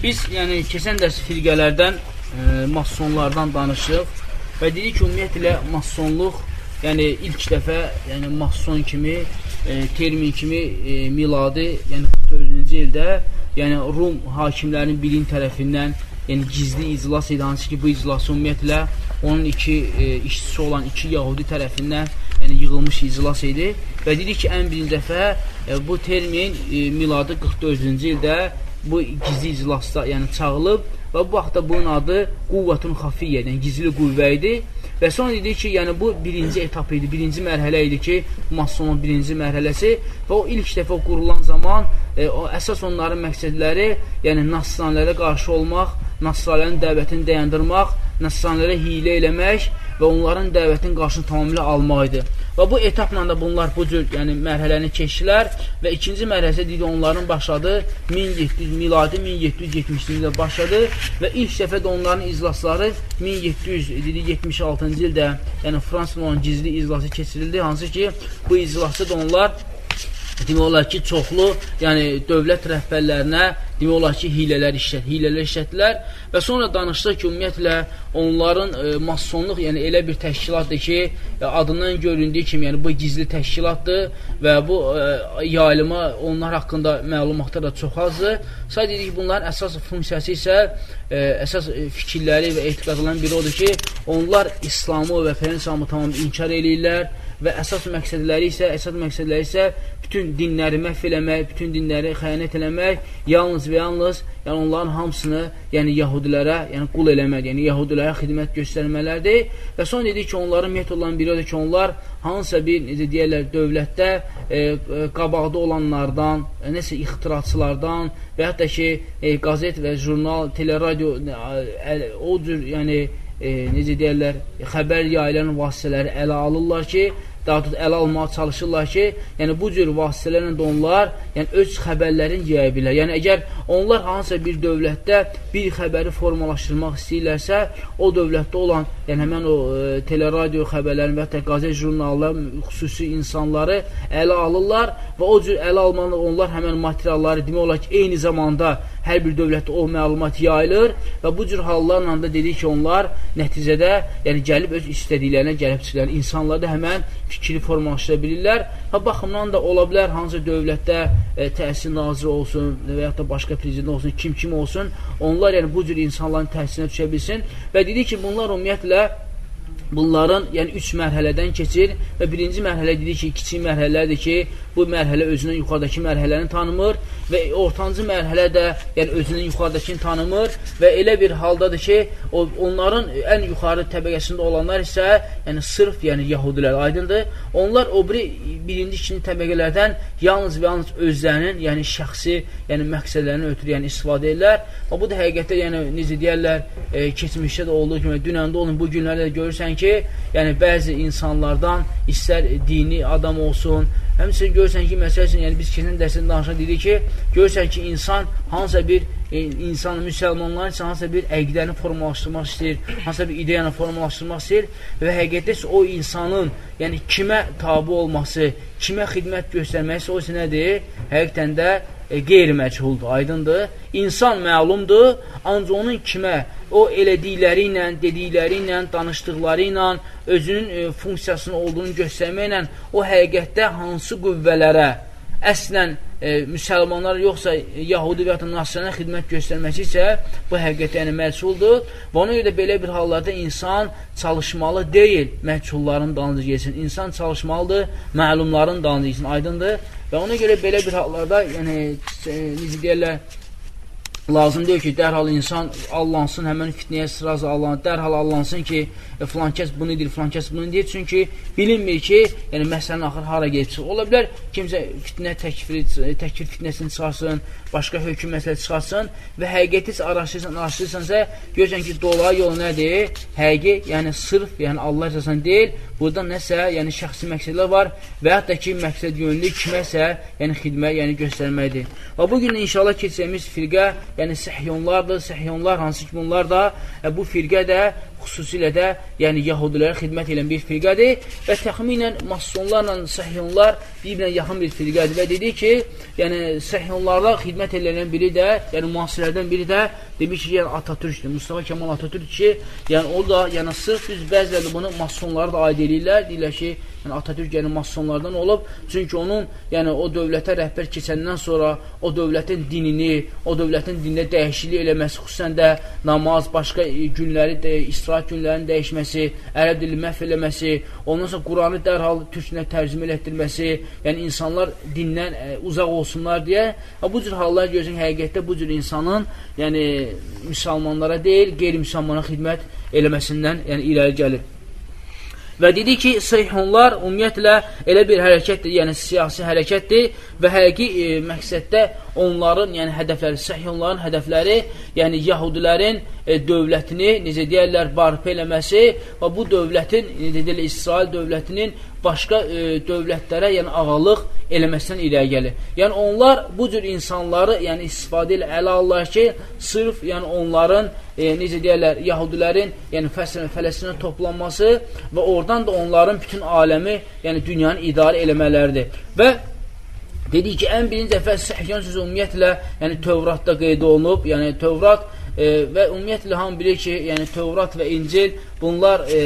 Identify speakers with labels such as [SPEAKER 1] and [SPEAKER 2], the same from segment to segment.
[SPEAKER 1] Biz, yəni, keçən dərs firqələrdən, e, masonlardan danışıq və dedik ki, ümumiyyətlə, masonluq, yəni, ilk dəfə, yəni, mason kimi, e, termin kimi e, miladi, yəni, 44-cü ildə, yəni, Rum hakimlərinin birinin tərəfindən, yəni, gizli iclas idi, hansı ki, bu iclası ümumiyyətlə, onun iki e, işçisi olan iki Yahudi tərəfindən yəni yığılmış iclas idi və dedik ki, ən birinci dəfə e, bu termin e, miladi 44-cü ildə bu gizli iclasda yəni çağılıb və bu vaxtda bunun adı quvvatun xafiyyə, yəni gizli qüvvə idi. Və sonra dedik ki, yəni bu birinci etap idi, birinci mərhələ idi ki, masonun birinci mərhələsi və o ilk dəfə qurulan zaman e, o əsas onların məqsədləri, yəni nasranlərə qarşı olmaq, nasranlərin dəvətini dayandırmaq, nasranlərə hilə eləmək və onların dəvətinin qarşını tamamilə almaq idi. Və bu etapla da bunlar bu cür yəni, mərhələni keçdilər və ikinci mərhələsə deyil, onların başladı 1700, miladi 1770-ci ildə başladı və ilk dəfə də onların iclasları 1776-cı ildə yəni Fransız olan gizli iclası keçirildi, hansı ki bu iclasda da onlar demək olar ki, çoxlu, yəni dövlət rəhbərlərinə demək olar ki, hilələr işlət, hilələr işlətdilər və sonra danışdıq ki, ümumiyyətlə onların e, masonluq, yəni elə bir təşkilatdır ki, e, adından göründüyü kimi, yəni bu gizli təşkilatdır və bu e, yayılıma onlar haqqında məlumatlar da çox azdır. Sadəcə dedik ki, bunların əsas funksiyası isə e, əsas fikirləri və etiqadların biri odur ki, onlar İslamı və Peyğəmbər tamam inkar eləyirlər və əsas məqsədləri isə, əsas məqsədləri isə bütün dinləri məhv eləmək, bütün dinləri xəyanət eləmək, yalnız və yalnız yəni onların hamısını, yəni yahudilərə, yəni qul eləmək, yəni yahudilərə xidmət göstərmələrdir. Və son dedik ki, onların metodlarının biri odur ki, onlar hansısa bir, necə deyərlər, dövlətdə e, e, qabaqda olanlardan, e, nəsə ixtiraçılardan və hətta ki, e, qazet və jurnal, teleradio, e, o cür, yəni, e, necə deyərlər, xəbər yayılan vasitələri ələ alırlar ki, daha tut ələ almağa çalışırlar ki, yəni bu cür vasitələrlə də onlar yəni öz xəbərlərini yeyə bilər. Yəni əgər onlar hansısa bir dövlətdə bir xəbəri formalaşdırmaq istəyirlərsə, o dövlətdə olan, yəni həmən o e, teleradio xəbərlərini və hətta qazet jurnallar, xüsusi insanları ələ alırlar və o cür ələ almalı onlar həmən materialları demək olar ki, eyni zamanda hər bir dövlətdə o məlumat yayılır və bu cür hallarla da dedik ki, onlar nəticədə yəni gəlib öz istədiklərinə gəlib çıxırlar. İnsanlar da həmən fikri formalaşdıra bilirlər və baxımdan da ola bilər hansı dövlətdə e, təhsil naziri olsun və yaxud da başqa prezident olsun, kim kim olsun, onlar yəni bu cür insanların təhsilinə düşə bilsin və dedik ki, bunlar ümumiyyətlə bunların yəni üç mərhələdən keçir və birinci mərhələ dedik ki, kiçik mərhələlərdir ki, bu mərhələ özünün yuxarıdakı mərhələni tanımır və ortancı mərhələ də yəni özünün yuxarıdakını tanımır və elə bir haldadır ki, o, onların ən yuxarı təbəqəsində olanlar isə yəni sırf yəni yahudilər aydındır. Onlar o biri birinci, ikinci təbəqələrdən yalnız və yalnız özlərinin, yəni şəxsi, yəni məqsədlərini ötürü yəni istifadə edirlər. Və bu da həqiqətdə yəni necə deyərlər, e, keçmişdə də olduğu kimi dünəndə olun, bu günlərdə də görürsən ki, yəni bəzi insanlardan istər dini adam olsun, Həmçinin görürsən ki, məsəl üçün, yəni biz keçən dərsində danışa dedik ki, görürsən ki, insan hansısa bir e, insan, müsəlmanların isə hansısa bir əqdəni formalaşdırmaq istəyir, hansısa bir ideyanı formalaşdırmaq istəyir və həqiqətdə o insanın, yəni kimə tabi olması, kimə xidmət göstərməsi o isə nədir? Həqiqətən də e, qeyri-məchuldur, aydındır. İnsan məlumdur, ancaq onun kimə, o elədikləri ilə, dedikləri ilə, danışdıqları ilə, özünün e, funksiyasının olduğunu göstərməklə o həqiqətdə hansı qüvvələrə əslən e, müsəlmanlar yoxsa Yahudi və ya Nasrana xidmət göstərməsi isə bu həqiqətə yəni məhsuldur və ona görə də belə bir hallarda insan çalışmalı deyil məhsulların dalınca geçsin. İnsan çalışmalıdır məlumların dalınca geçsin. Aydındır? Və ona görə belə bir hallarda yəni e, necə deyirlər lazım deyil ki, dərhal insan allansın, həmən fitnəyə sırazı allansın, dərhal allansın ki, e, filan kəs bunu deyir, filan kəs bunu deyir. Çünki bilinmir ki, yəni məsələnin axır hara gedib çıxır. Ola bilər kimsə fitnə təkfiri, təkfir fitnəsini çıxarsın, başqa hökm məsələ çıxarsın və həqiqəti araşdırırsan, araşdırırsansa, görürsən ki, dolayı yol nədir? Həqiqi, yəni sırf, yəni Allah rəzasından deyil, burada nəsə, yəni şəxsi məqsədlər var və hətta ki, məqsəd yönlü kiməsə, yəni xidmə, yəni göstərməkdir. Və bu gün inşallah keçəcəyimiz firqə, yəni səhyonlardır, səhyonlar hansı ki, bunlar da, e, bu firqə də xüsusilə də yəni yahudilərə xidmət edən bir firqədir və təxminən masonlarla səhyonlar bir-birinə yaxın bir firqədir və dedi ki, yəni səhyonlarla xidmət edilən biri də, yəni müasirlərdən biri də demiş ki, yəni Atatürkdür, Mustafa Kemal Atatürk ki, yəni o da, yəni sırf biz bəziləri bunu masonlara da aid edirlər, deyirlər ki, yəni Atatürk yəni masonlardan olub, çünki onun yəni o dövlətə rəhbər keçəndən sonra o dövlətin dinini, o dövlətin dinində dəyişiklik eləməsi, xüsusən də namaz, başqa günləri, də, istirahət günlərinin dəyişməsi, ərəb dili məhv eləməsi, ondan sonra Quranı dərhal türkünə tərcümə elətdirməsi, yəni insanlar dindən ə, e, uzaq olsunlar deyə, bu cür hallar görürsən, həqiqətdə bu cür insanın, yəni müsəlmanlara deyil, qeyri-müsəlmana xidmət eləməsindən yəni irəli gəlir. Və dedi ki, seyhunlar ümumiyyətlə elə bir hərəkətdir, yəni siyasi hərəkətdir və həqiqi e, məqsəddə onların, yəni hədəfləri, səhiyonların hədəfləri, yəni yahudilərin e, dövlətini, necə deyərlər, barpa eləməsi və bu dövlətin, necə deyərlər, İsrail dövlətinin başqa e, dövlətlərə, yəni ağalıq eləməsindən irəli gəlir. Yəni onlar bu cür insanları, yəni istifadə ilə ələ alırlar ki, sırf yəni onların e, necə deyirlər, yahudilərin, yəni Fələstinə toplanması və oradan da onların bütün aləmi, yəni dünyanı idarə eləmələridir. Və dedik ki, ən birinci dəfə səhyan sözü ümumiyyətlə, yəni Tövratda qeyd olunub, yəni Tövrat e, və ümumiyyətlə hamı bilir ki, yəni Tövrat və İncil bunlar e,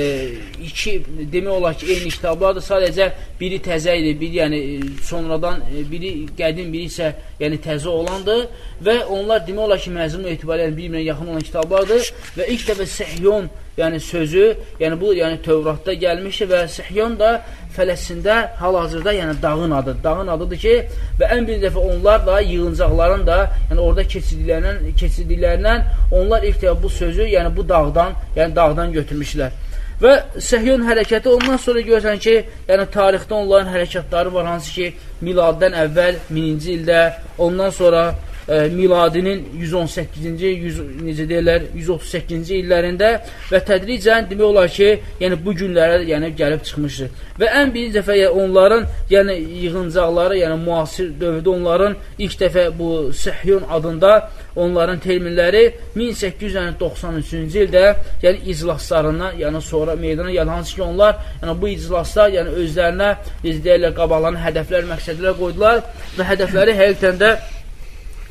[SPEAKER 1] iki demək olar ki, eyni kitablardır. Sadəcə biri təzə idi, biri yəni sonradan e, biri qədim, biri isə yəni təzə olandır və onlar demək olar ki, məzmun etibarilə bir-birinə yaxın olan kitablardır və ilk dəfə Səhyon yəni sözü, yəni bu yəni Tövratda gəlmişdir və Səhyon da Fələstində hal-hazırda yəni dağın adı. Dağın adıdır ki, və ən bir dəfə onlar da yığıncaqların da, yəni orada keçirdiklərindən, keçirdiklərindən onlar ilk dəfə bu sözü, yəni bu dağdan, yəni dağdan götürmüşlər. Və Səhyon hərəkəti ondan sonra görürsən ki, yəni tarixdə onların hərəkətləri var, hansı ki, miladdən əvvəl 1000-ci ildə, ondan sonra e, miladinin 118-ci, 100, necə deyirlər, 138-ci illərində və tədricən demək olar ki, yəni bu günlərə yəni gəlib çıxmışdır. Və ən birinci dəfə yəni, onların yəni yığıncaqları, yəni müasir dövrdə onların ilk dəfə bu Səhyon adında onların terminləri 1893-cü ildə yəni iclaslarından, yəni sonra meydana gəldi. Hansı ki, onlar yəni bu iclaslar yəni özlərinə biz deyirlər qabaqlarına hədəflər, məqsədlər qoydular və hədəfləri həqiqətən də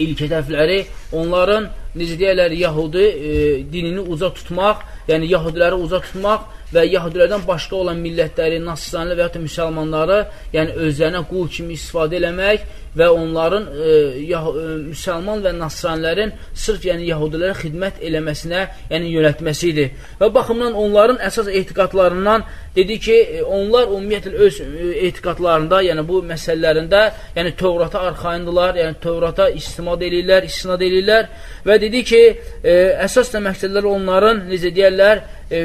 [SPEAKER 1] ilk hədəfləri onların, necə deyərlər, Yahudi e, dinini uzaq tutmaq, yəni Yahudiləri uzaq tutmaq və Yahudilərdən başqa olan millətləri, nasranlı və ya da müsəlmanları, yəni özlərinə qul kimi istifadə eləmək və onların e, yah, e, müsəlman və nasranlərin sırf yəni yahudilərə xidmət eləməsinə, yəni yönətməsi idi. Və baxımdan onların əsas etiqadlarından dedi ki, e, onlar ümumiyyətlə öz e, etiqadlarında, yəni bu məsələlərində, yəni Tövrata arxayındılar, yəni Tövrata istimad eləyirlər, istinad eləyirlər və dedi ki, e, əsas da məqsədlər onların, necə deyərlər, e,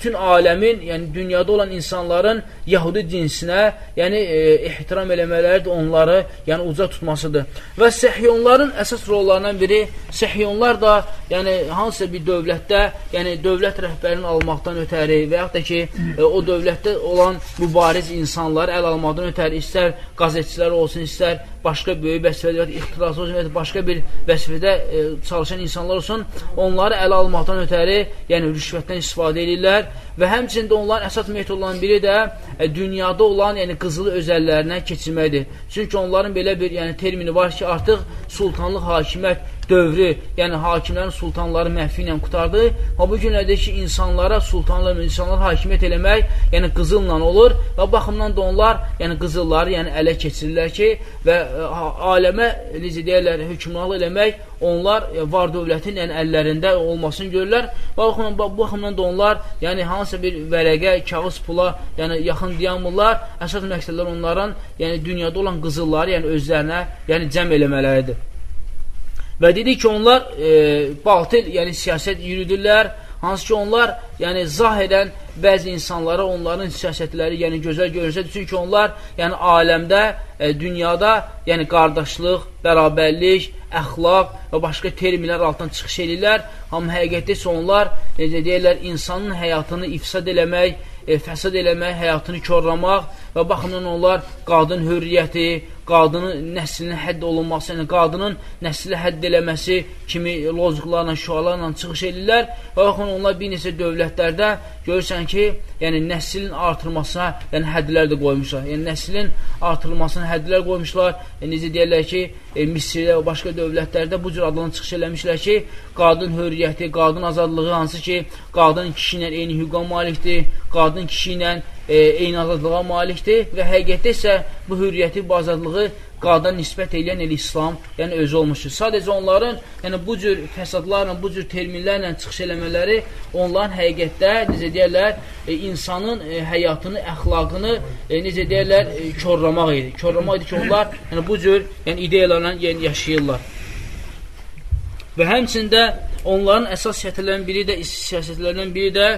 [SPEAKER 1] bütün aləmin, yəni dünyada olan insanların Yahudi cinsinə, yəni e, ehtiram eləmələridir, onları yəni uca tutmasıdır. Və səhyonların əsas rollarından biri, səhyonlar da yəni hansısa bir dövlətdə, yəni dövlət rəhbərini almaqdan ötəri və yaxud da ki, e, o dövlətdə olan mübariz insanlar əl almaqdan ötəri istər qazetçilər olsun, istər başqa böyük vəzifədə, ixtirası olsun, başqa bir vəzifədə e, çalışan insanlar olsun, onları ələ almaqdan ötəri, yəni rüşvətdən istifadə edirlər və həmçində onların əsas metodlarından biri də dünyada olan yəni qızılı özəllərinə keçirməkdir. Çünki onların belə bir yəni termini var ki, artıq sultanlıq hakimiyyət dövrü, yəni hakimlərin, sultanları məhvi ilə qutardı. Və bu günlərdə ki, insanlara, sultanlar, insanlara hakimiyyət eləmək, yəni qızılla olur və baxımdan da onlar, yəni qızılları yəni ələ keçirirlər ki, və e, aləmə, necə deyərlər, hökmranlıq eləmək, onlar e, var dövlətin yəni əllərində olmasını görürlər. Və baxımdan, bu baxımdan da onlar, yəni hansısa bir vərəqə, kağız pula, yəni yaxın dayanmırlar. Əsas məqsədlər onların, yəni dünyada olan qızılları, yəni özlərinə, yəni cəm eləmələridir. Və dedi ki, onlar e, batil, yəni siyasət yürüdürlər, hansı ki, onlar yəni zahirən bəzi insanlara onların siyasətləri yəni gözəl görünsə, çünki onlar yəni aləmdə, e, dünyada yəni qardaşlıq, bərabərlik, əxlaq və başqa terminlər altından çıxış edirlər. Amma həqiqətdə isə onlar, necə deyirlər, insanın həyatını ifsad eləmək, e, fəsad eləmək, həyatını korlamaq və baxımdan onlar qadın hürriyyəti, qadının nəslinin hədd olunması, yəni qadının nəsli hədd eləməsi kimi loziklarla, şüalarla çıxış edirlər və baxın, onlar bir neçə dövlətlərdə görürsən ki, yəni nəslin artırmasına yəni həddlər də qoymuşlar. Yəni nəslin artırılmasına həddlər qoymuşlar. Yəni, necə deyərlər ki, e, Misirdə və başqa dövlətlərdə bu cür adlan çıxış eləmişlər ki, qadın hörriyyəti, qadın azadlığı hansı ki, qadın kişi ilə eyni hüquqa malikdir, qadın kişi ilə e, eyni azadlığa malikdir və həqiqətdə isə bu hürriyyəti, bu azadlığı qadına nisbət edən el İslam, yəni özü olmuşdur. Sadəcə onların, yəni bu cür fəsadlarla, bu cür terminlərlə çıxış eləmələri onların həqiqətdə, necə deyərlər, e, insanın e, həyatını, əxlaqını, e, necə deyərlər, e, körlamaq idi. Körlamaq idi ki, onlar yəni bu cür yəni ideyalarla yəni, yaşayırlar. Və həmçində onların əsas siyasətlərindən biri də siyasətlərindən biri də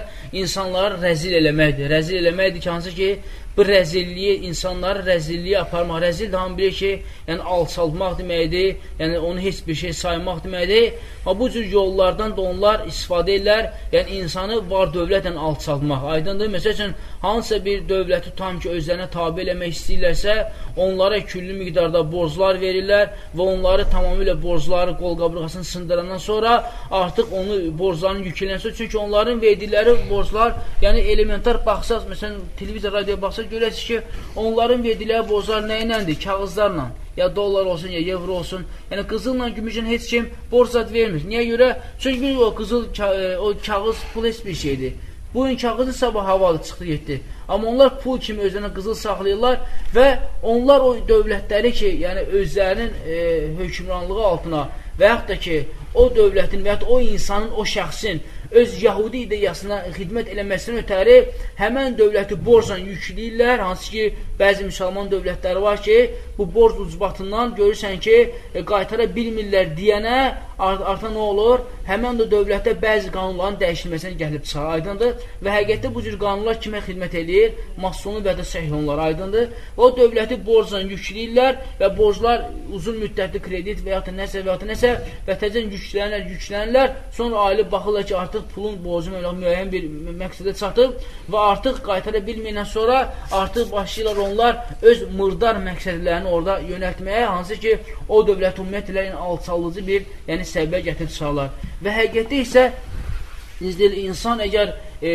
[SPEAKER 1] insanları rəzil eləməkdir. Rəzil eləməkdir ki, hansı ki, bu rəzilliyi, insanları rəzilliyə aparmaq. Rəzil də hamı bilir ki, yəni alçaltmaq deməkdir, yəni onu heç bir şey saymaq deməkdir. Amma bu cür yollardan da onlar istifadə edirlər, yəni insanı var dövlətlə alçaltmaq. Aydındır, məsəl üçün, hansısa bir dövləti tam ki, özlərinə tabi eləmək istəyirlərsə, onlara küllü miqdarda borclar verirlər və onları tamamilə borcları qol qabrıqasını sındırandan sonra artıq onu borclarını yüklənsə, çünki onların verdikləri borclar, yəni elementar baxsaq, məsələn, televizor, radio baxsaq, baxsa görəsiz ki, onların verdikləri borclar nə iləndir? Kağızlarla, ya dollar olsun, ya evro olsun. Yəni qızılla, gümüşlə heç kim borc zad vermir. Niyə görə? Çünki o qızıl, e, o kağız pul heç bir şeydir. Bugün kağızı sabah havalı çıxdı, getdi. Amma onlar pul kimi özlərinə qızıl saxlayırlar və onlar o dövlətləri ki, yəni özlərinin e, hökmranlığı altına və yaxud da ki, o dövlətin və yaxud o insanın, o şəxsin öz yahudi ideyasına xidmət eləməsindən ötəri həmən dövləti borcla yükləyirlər, hansı ki, bəzi müsəlman dövlətləri var ki, bu borc ucbatından görürsən ki, e, qaytara bilmirlər deyənə arta nə olur? Həmən də dövlətdə bəzi qanunların dəyişilməsinə gəlib çıxar, aydındır? Və həqiqətdə bu cür qanunlar kimə xidmət edir? Masonu və də səhyonlar, aydındır? O dövləti borcla yükləyirlər və borclar uzun müddətli kredit və yaxud da nəsə və yaxud da nəsə və təcən yüklənirlər, yüklənirlər, sonra ailə baxırlar ki, artıq pulun borcu müəyyən bir məqsədə çatıb və artıq qaytara bilməyəndən sonra artıq başlayırlar onlar öz mırdar məqsədlərini orada yönəltməyə, hansı ki, o dövlət ümumiyyətlə alçalıcı bir yəni səbəbə gətirib çıxarlar. Və həqiqətdə isə deyil, insan əgər e,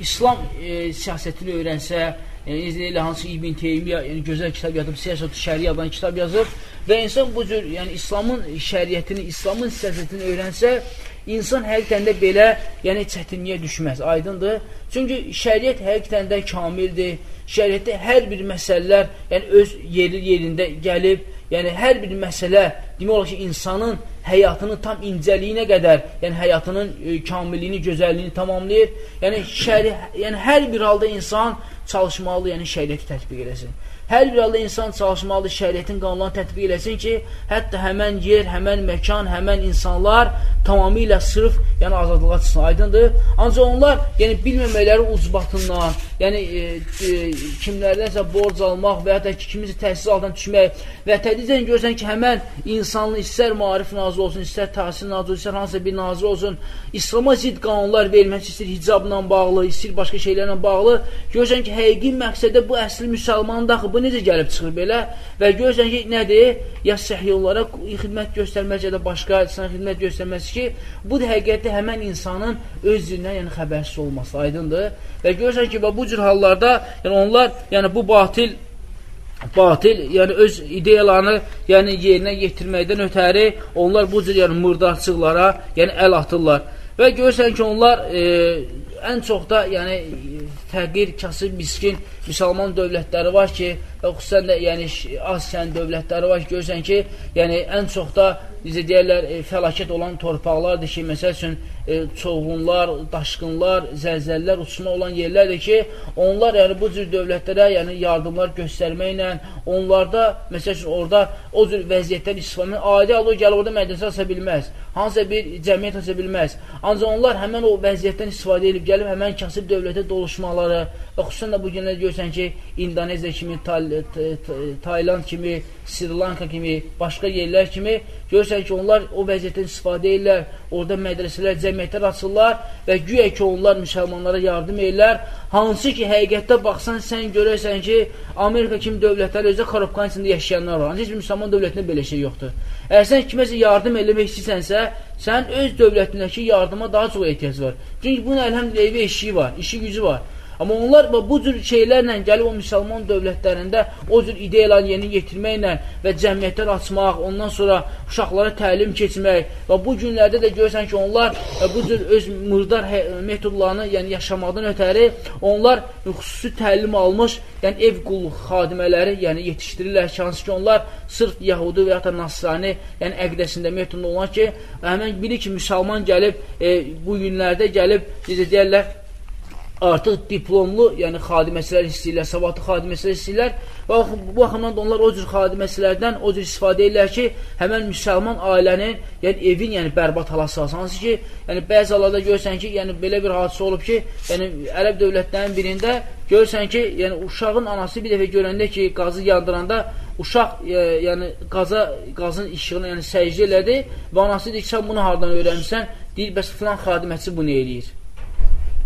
[SPEAKER 1] İslam e, siyasətini öyrənsə, yəni izləyirlər hansı İbn Teymiyyə, yəni gözəl kitab yazıb, siyasət şəriyadan kitab yazıb və insan bu cür, yəni İslamın şəriətini, İslamın siyasətini öyrənsə, insan həqiqətən də belə, yəni çətinliyə düşməz, aydındır. Çünki şəriət həqiqətən də kamildir. Şəriətdə hər bir məsələlər, yəni öz yeri yerində gəlib, yəni hər bir məsələ demək olar ki, insanın həyatının tam incəliyinə qədər, yəni həyatının e, kamilliyini, gözəlliyini tamamlayır. Yəni şəri, yəni hər bir halda insan çalışmalı, yəni şəriəti tətbiq eləsin. Hər bir halda insan çalışmalıdır, şəriyyətin qanunlarını tətbiq eləsin ki, hətta həmən yer, həmən məkan, həmən insanlar tamamilə sırf, yəni azadlığa çıxsın, aydındır. Ancaq onlar, yəni bilməməkləri ucbatından, yəni e, e, kimlərdənsə borc almaq və hətta ki, kimisə təhsil altından düşmək və tədricən görsən ki, həmən insanlı istər marif nazı olsun, istər təhsil nazı olsun, istər hansısa bir nazı olsun, İslama zid qanunlar vermək, istər hicabla bağlı, istər başqa şeylərlə bağlı, görsən ki, həqiqi məqsədə bu əsli müsəlmanın daxı, bu necə gəlib çıxır belə və görürsən ki, nədir? Ya səhiyyonlara xidmət göstərməz, ya da başqa sənə xidmət göstərməz ki, bu da həqiqətdə həmən insanın öz dilindən yəni, xəbərsiz olması aydındır. Və görürsən ki, bu cür hallarda yəni, onlar yəni, bu batil batil, yəni öz ideyalarını yəni yerinə yetirməkdən ötəri onlar bu cür yəni murdarçıqlara yəni əl atırlar. Və görürsən ki, onlar e, ən çox da yəni təqir, kasıb, miskin müsəlman dövlətləri var ki, və xüsusən də yəni Asiyanın dövlətləri var ki, görürsən ki, yəni ən çox da necə deyərlər, e, fəlakət olan torpaqlardır ki, məsəl üçün e, çoğunlar, daşqınlar, zəlzəllər, uçma olan yerlərdir ki, onlar yəni bu cür dövlətlərə yəni yardımlar göstərməklə, onlarda, məsəl üçün orada o cür vəziyyətdən istifadə, adi alır, gəlir orada mədrəsə aça bilməz, hansısa bir cəmiyyət aça bilməz. Ancaq onlar həmən o vəziyyətdən istifadə edib gəlib həmən kasıb dövlətə doluşmaları və xüsusən də bu günlər görürsən ki, İndoneziya kimi, Tal Tayland kimi, Sri Lanka kimi, başqa yerlər kimi görürsən ki, onlar o vəziyyətdən istifadə edirlər, orada mədrəsələr, cəmiyyətlər açırlar və güya ki, onlar müsəlmanlara yardım edirlər. Hansı ki, həqiqətdə baxsan, sən görürsən ki, Amerika kimi dövlətlər özə korrupkan içində yaşayanlar var. Heç bir müsəlman dövlətində belə şey yoxdur. Əgər sən kiməsə yardım eləmək istəyirsənsə, sən öz dövlətindəki yardıma daha çox ehtiyac var. Çünki bunun əlhəmdülillah evi eşiyi var, işi gücü var. Amma onlar bu cür şeylərlə gəlib o müsəlman dövlətlərində o cür ideyaları yeni yetirməklə və cəmiyyətlər açmaq, ondan sonra uşaqlara təlim keçmək və bu günlərdə də görürsən ki, onlar bu cür öz murdar metodlarını, yəni yaşamaqdan ötəri onlar xüsusi təlim almış, yəni ev qulluq xadimələri, yəni yetişdirirlər. Ki, hansı ki, onlar sırf Yahudi və ya da Nasrani, yəni əqdəsində metodunda olan ki, həmən bilir ki, müsəlman gəlib, e, bu günlərdə gəlib, necə deyərlər, artıq diplomlu, yəni xadiməçilər istəyirlər, savadlı xadiməçilər istəyirlər və bu baxımdan da onlar o cür xadiməçilərdən o cür istifadə edirlər ki, həmən müsəlman ailənin, yəni evin, yəni bərbad hala salsın. Hansı ki, yəni bəzi hallarda görürsən ki, yəni belə bir hadisə olub ki, yəni ərəb dövlətlərinin birində görürsən ki, yəni uşağın anası bir dəfə görəndə ki, qazı yandıranda uşaq e, yəni qaza qazın işığını yəni səcdə elədi və anası deyir ki, sən bunu hardan öyrənmisən? Deyir, bəs filan xadiməçi bunu eləyir.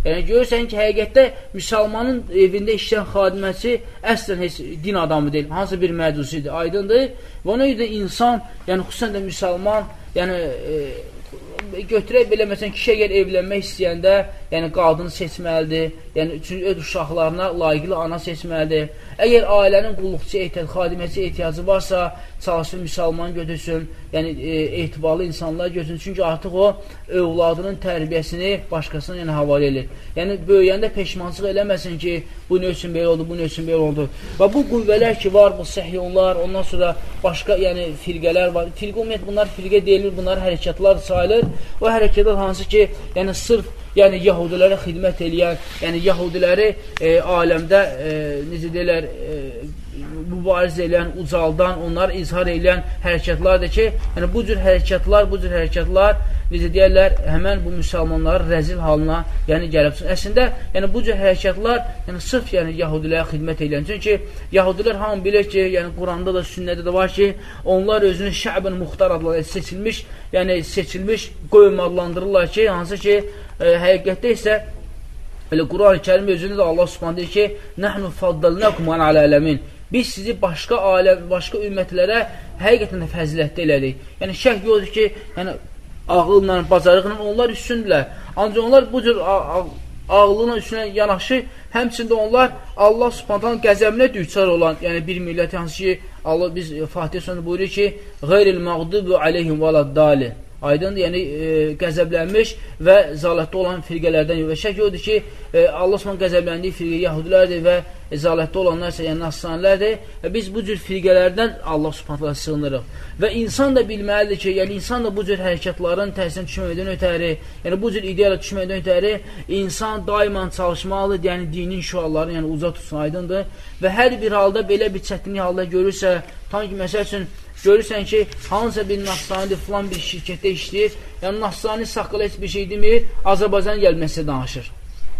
[SPEAKER 1] Yəni, görürsən ki, həqiqətdə müsəlmanın evində işləyən xadiməsi əslən heç din adamı deyil, hansı bir mədusidir, aydındır. Və ona görə insan, yəni xüsusən də müsəlman, yəni e, götürək belə, məsələn, kişi əgər evlənmək istəyəndə, yəni qadını seçməlidir, yəni üçün öz uşaqlarına layiqli ana seçməlidir. Əgər ailənin qulluqçu ehtiyacı, xadiməsi ehtiyacı varsa, çalışsın müsəlman götürsün, yəni e, etibarlı insanlar götürsün. Çünki artıq o övladının tərbiyəsini başqasına yəni havalə edir. Yəni böyüyəndə peşmançılıq eləməsin ki, bu nə üçün belə oldu, bu nə üçün belə oldu. Və bu qüvvələr ki var, bu səhyonlar, ondan sonra başqa yəni firqələr var. Firqə ümumiyyətlə bunlar firqə deyilir, bunlar hərəkətlar sayılır. O hərəkətlər hansı ki, yəni sırf yəni yahudilərə xidmət eləyən, yəni yahudiləri e, aləmdə e, necə deyirlər, e, mübarizə eləyən, ucaldan, onları izhar eləyən hərəkətlardır ki, yəni bu cür hərəkətlar, bu cür hərəkətlar necə deyərlər, həmən bu müsəlmanları rəzil halına yəni gəlibsin. Əslində, yəni bu cür hərəkətlər yəni sırf yəni yahudilərə xidmət edən. Çünki yahudilər hamı bilir ki, yəni Quranda da, sünnədə də var ki, onlar özünü şəbən muxtar adları seçilmiş, yəni seçilmiş qoyum adlandırırlar ki, hansı ki, e, həqiqətdə isə Elə Quran-ı Kərim özünü də Allah Subhanahu deyir ki: "Nahnu faddalnakum aləl-alamin." Biz sizi başqa aləm, başqa ümmətlərə həqiqətən də fəzilətdə elədik. Yəni şək yoxdur ki, yəni ağılla, bacarıqla onlar üstündürlər. Ancaq onlar bu cür ağlına üstünə yanaşı, həmçində onlar Allah Subhanahu qəzəbinə düçar olan, yəni bir millət hansı ki, Allah biz Fatihə sonunda buyurur ki, "Qeyril məğdubu aleyhim vələd-dalin." Aydındır, yəni e, qəzəblənmiş və zalətdə olan firqələrdən və şək yoxdur ki, e, Allah Subhanahu qəzəbləndiyi firqə Yahudilərdir və zalətdə olanlar isə yəni Nasranlərdir və biz bu cür firqələrdən Allah Subhanahu sığınırıq. Və insan da bilməlidir ki, yəni insan da bu cür hərəkətlərin təsirinə düşməkdən ötəri, yəni bu cür ideyala düşməkdən ötəri insan daima çalışmalıdır, yəni dinin şüarlarını yəni uzaq tutsun, aydındır. Və hər bir halda belə bir çətinlik halda görürsə, tam ki, məsəl üçün Görürsən ki, hansısa bir Nasrani filan bir şirkətdə işləyir, yəni Nasrani saqqılı heç bir şey demir, Azərbaycan gəlməsi danışır.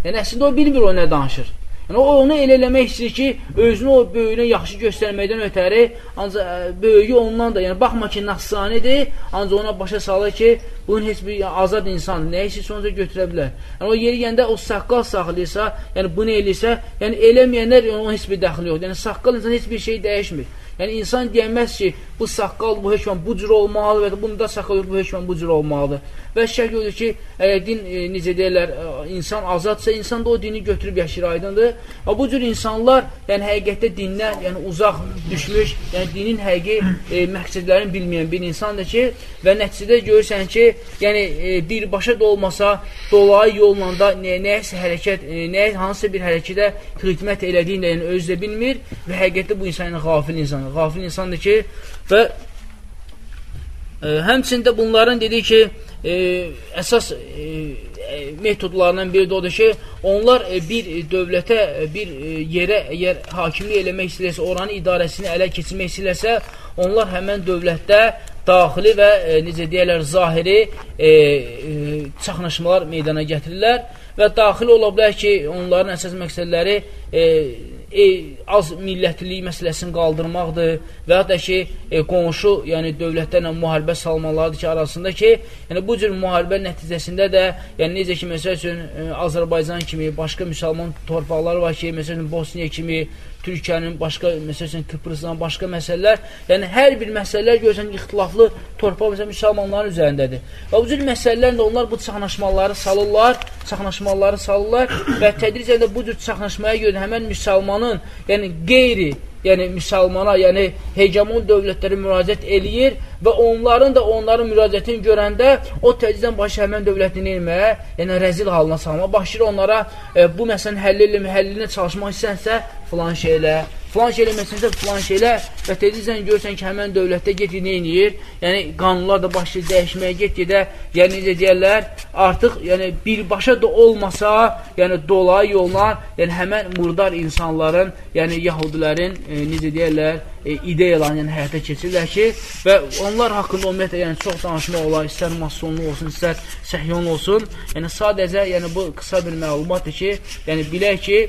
[SPEAKER 1] Yəni əslində o bilmir o nə danışır. Yəni, o onu elə eləmək istəyir ki, özünü o böyüyünə yaxşı göstərməkdən ötəri, ancaq e, böyüyü ondan da, yəni baxma ki, nasranidir, ancaq ona başa salır ki, bunun heç bir yəni, azad insan, nə isə sonuca götürə bilər. Yəni, o yeri gəndə o saqqal saxlayırsa, yəni bunu eləyirsə, yəni eləməyənlər yəni, onun heç bir dəxli yoxdur. Yəni saqqal insan heç bir şey dəyişmir. Yəni insan deyəməz ki, bu saqqal bu hökmən bu cür olmalıdır və bunda saqqal bu hökmən bu cür olmalıdır. Və şək odur ki, əgər din e, necə deyirlər, e, insan azadsa, insan da o dini götürüb yaşayır aydındır. Və bu cür insanlar, yəni həqiqətdə dindən, yəni uzaq düşmüş, yəni dinin həqiqi e, məqsədlərini bilməyən bir insandır ki, və nəticədə görürsən ki, yəni e, birbaşa da olmasa, dolayı yolla da nə, nəyəsə hərəkət, e, nəyə, hansısa bir hərəkətə xidmət elədiyini də yəni, özü də bilmir və həqiqətdə bu insan yəni, qafil insandır. Qafil insandır ki, və e, həmçində bunların dediyi ki, e, əsas e, e, metodlarından biri də odur ki, onlar e, bir dövlətə, e, bir e, yerə əgər hakimlik eləmək istəyirsə, oranın idarəsini ələ keçirmək istəyirsə, onlar həmən dövlətdə daxili və e, necə deyərlər, zahiri e, e, çaxnaşmalar meydana gətirirlər və daxil ola bilər ki, onların əsas məqsədləri e, e, az millətlilik məsələsini qaldırmaqdır və da ki, e, qonşu, yəni dövlətlərlə müharibə salmalardır ki, arasında ki, yəni bu cür müharibə nəticəsində də, yəni necə ki, məsəl üçün, e, Azərbaycan kimi, başqa müsəlman torpaqları var ki, məsəl üçün, Bosniya kimi, Türkiyənin başqa, məsələn, Kıbrısdan başqa məsələlər, yəni hər bir məsələlər görürsən ixtilaflı torpaq məsələn müsəlmanların üzərindədir. Və bu cür məsələlərlə onlar bu çaxnaşmaları salırlar, çaxnaşmaları salırlar və tədricən də bu cür çaxnaşmaya görə həmən müsəlmanın, yəni qeyri yəni müsəlmana, yəni hegemon dövlətləri müraciət eləyir və onların da onların müraciətini görəndə o təcizdən başı həmən dövlətini eləməyə, yəni rəzil halına salma, başlayır onlara e, bu məsələn həlli həllinə çalışmaq istənsə filan şeylə, filan şey eləməsinsə filan şeylə və tezliklə görsən ki, həmən dövlətdə get eləyir? Yəni qanunlar da başlayır dəyişməyə get-gedə, yəni necə deyirlər, artıq yəni birbaşa da olmasa, yəni dolayı yolla, yəni həmən murdar insanların, yəni yahudilərin e, necə deyirlər, e, ideyalarını yəni, həyata keçirirlər ki, və onlar haqqında ümumiyyətlə yəni, çox danışmaq olar, istər masonluq olsun, istər səhyon olsun. Yəni sadəcə yəni, bu qısa bir məlumatdır ki, yəni bilək ki,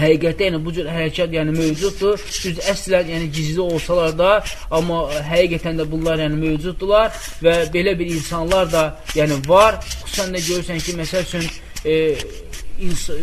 [SPEAKER 1] həqiqətdə yəni bu cür hərəkət yəni mövcuddur. Düz əslən yəni gizli olsalar da, amma həqiqətən də bunlar yəni mövcuddurlar və belə bir insanlar da yəni var. Xüsusən də görürsən ki, məsəl üçün e,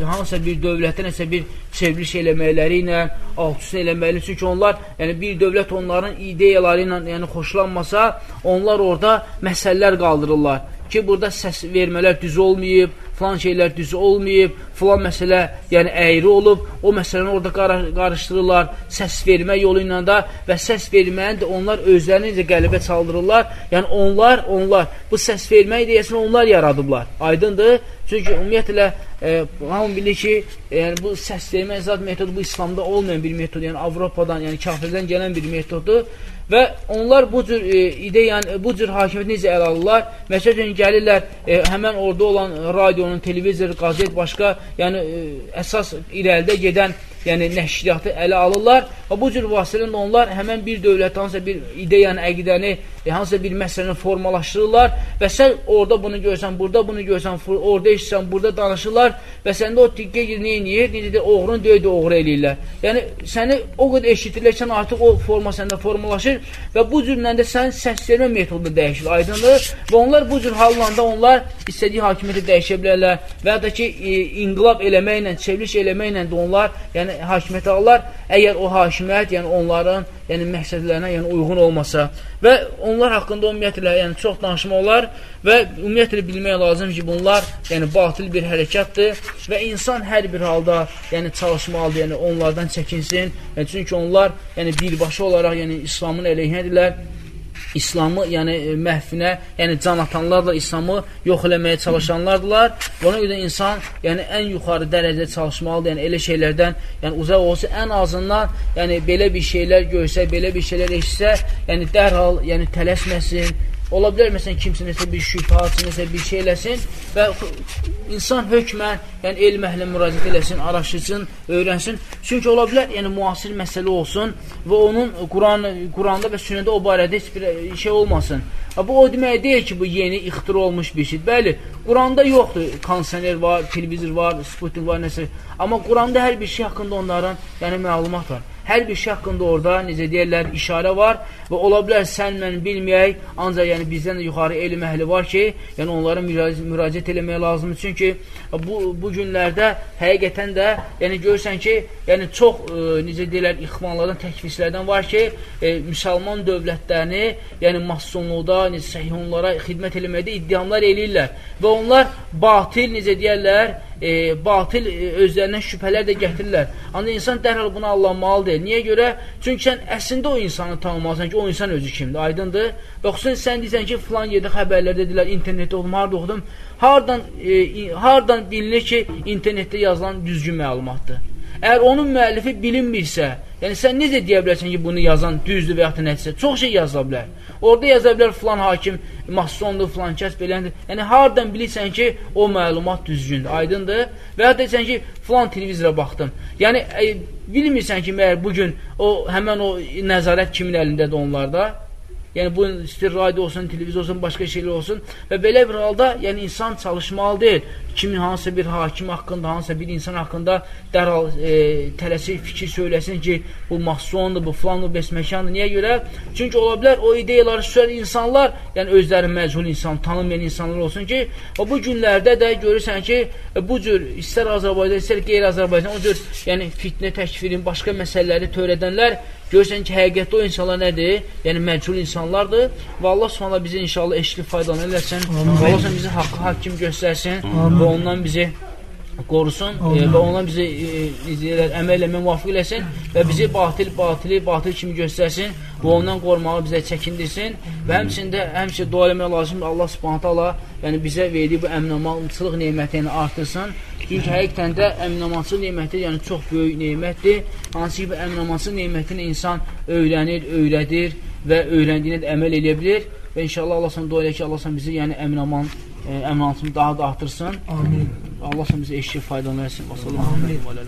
[SPEAKER 1] hansısa bir dövlətə nəsə bir çevriliş eləməkləri ilə, alt-üst eləməkləri, çünki onlar, yəni bir dövlət onların ideyaları ilə yəni xoşlanmasa, onlar orada məsələlər qaldırırlar ki, burada səs vermələr düz olmayıb, filan şeylər düz olmayıb, filan məsələ yəni əyri olub, o məsələni orada qarışdırırlar, səs vermə yolu ilə da və səs verməni də onlar özlərini necə qəlibə çaldırırlar. Yəni onlar, onlar bu səs vermə ideyasını onlar yaradıblar. Aydındır? Çünki ümumiyyətlə e, hamı bilir ki, yəni bu səs vermə zat metodu bu İslamda olmayan bir metod, yəni Avropadan, yəni kafirdən gələn bir metoddur və onlar bu cür e, ideyanı, bu cür hakimiyyəti necə ələ alırlar? Məsələn, gəlirlər e, həmən orada olan radionun, televizor, qazet, başqa, yəni e, əsas irəlidə gedən yəni nəşriyyatı ələ alırlar və bu cür vasitələrlə onlar həmən bir dövlət, hansısa bir ideyanı, əqidəni, e, hansısa bir məsələni formalaşdırırlar və sən orada bunu görsən, burada bunu görsən, orada işsən, burada danışırlar və səndə o diqqə gir, nə edir? Necə də oğrun döydə oğru eləyirlər. Yəni səni o qədər eşidirlər, artıq o forma səndə formalaşır və bu cürlə də sənin səs vermə metodu dəyişir, aydındır və onlar bu cür hallarda onlar istədiyi hakimiyyəti dəyişə bilərlər və ya da ki, e, inqilab eləməklə, çevriliş eləməklə də onlar yəni yəni hakimiyyət alırlar, əgər o hakimiyyət, yəni onların yəni məqsədlərinə yəni uyğun olmasa və onlar haqqında ümumiyyətlə yəni çox danışma olar və ümumiyyətlə bilmək lazım ki, bunlar yəni batil bir hərəkətdir və insan hər bir halda yəni çalışmalıdır, yəni onlardan çəkinsin. Yəni, çünki onlar yəni birbaşa olaraq yəni İslamın əleyhinədirlər İslamı, yəni e, məhvinə, yəni can atanlarla İslamı yox eləməyə çalışanlardılar. Ona görə insan, yəni ən yuxarı dərəcədə çalışmalıdır. Yəni elə şeylərdən, yəni uzaq olsa ən azından, yəni belə bir şeylər görsə, belə bir şeylər eşitsə, yəni dərhal, yəni tələsməsin, Ola bilər, məsələn, kimsə nəsə bir şübhə açsın, nəsə bir şey eləsin və insan hökmən, yəni elm əhlə müraciət eləsin, araşdırsın, öyrənsin. Çünki ola bilər, yəni müasir məsələ olsun və onun Quran, Quranda və sünnədə o barədə heç bir şey olmasın. Bu o demək deyil ki, bu yeni ixtira olmuş bir şey. Bəli, Quranda yoxdur. Konsener var, televizor var, Sputnik var, nəsə. Amma Quranda hər bir şey haqqında onların yəni məlumat var. Hər bir şey haqqında orada, necə deyərlər, işarə var və ola bilər sən mən bilməyək, ancaq yəni bizdən də yuxarı elm əhli var ki, yəni onlara müraciət, müraciət eləmək lazımdır. Çünki bu, bu günlərdə həqiqətən də, yəni görürsən ki, yəni çox, e, necə deyərlər, ixvanlardan, təkvislərdən var ki, e, müsəlman dövlətlərini, yəni masonluqda, necə səhiyonlara xidmət eləməkdə iddiamlar eləyirlər və onlar batil, necə deyərlər, e, batil e, özlərindən şübhələr də gətirirlər. Ancaq insan dərhal bunu anlamalıdır. Niyə görə? Çünki sən əslində o insanı tanımalısan ki, o insan özü kimdir, aydındır. Və xüsusən sən deyirsən ki, filan yerdə xəbərlərdə dedilər, internetdə oldum, harada oxudum. Hardan, e, hardan bilinir ki, internetdə yazılan düzgün məlumatdır. Əgər onun müəllifi bilinmirsə, yəni sən necə deyə bilərsən ki, bunu yazan düzdür və ya da nədirsə? Çox şey yaza bilər. Orada yaza bilər filan hakim masondur, filan kəs beləndir. Yəni, hardan bilirsən ki, o məlumat düzgündür, aydındır? Və ya deyirsən ki, filan televizora baxdım. Yəni, e, bilmirsən ki, məyər bugün o, həmən o nəzarət kimin əlindədir onlarda? yəni bu istir radio olsun, televiziya olsun, başqa şeylər olsun və belə bir halda yəni insan çalışmalı deyil. Kimin hansısa bir hakim haqqında, hansısa bir insan haqqında dərhal e, tələsik fikir söyləsin ki, bu mahsundur, bu filandır, besməkandır. Niyə görə? Çünki ola bilər o ideyaları sürən insanlar, yəni özləri məchul insan, tanınmayan insanlar olsun ki, bu günlərdə də görürsən ki, bu cür istər Azərbaycan, istər qeyri-Azərbaycan, o cür yəni fitnə təkfirin, başqa məsələləri törədənlər Görürsən ki, həqiqətdə o insanlar nədir? Yəni, məcbur insanlardır və Allah s.ə. bizi inşallah eşli faydalı eləsin. Allah bizi haqqı hakim göstərsin Amin. Və ondan bizi qorusun. E, və ona bizi e, əməl eləmə müvafiq eləsin və bizi batil, batili, batil kimi göstərsin. Və ondan qorumağı bizə çəkindirsin və həmçində həmçə dua eləmək lazımdır Allah subhanətə Allah yəni bizə verdiyi bu əminamançılıq neymətini artırsın. Çünki həqiqətən də əminamançılıq neyməti yəni çox böyük neymətdir hansı ki bu əminamançılıq neymətini insan öyrənir, öyrədir və öyrəndiyinə də əməl edə bilir və inşallah Allah sana dua elə ki Allah bizi yəni əminaman əminatını daha da artırsın Amin. Allah bizi eşki faydalı versin. Və sallallahu aleyhi və aleyhi.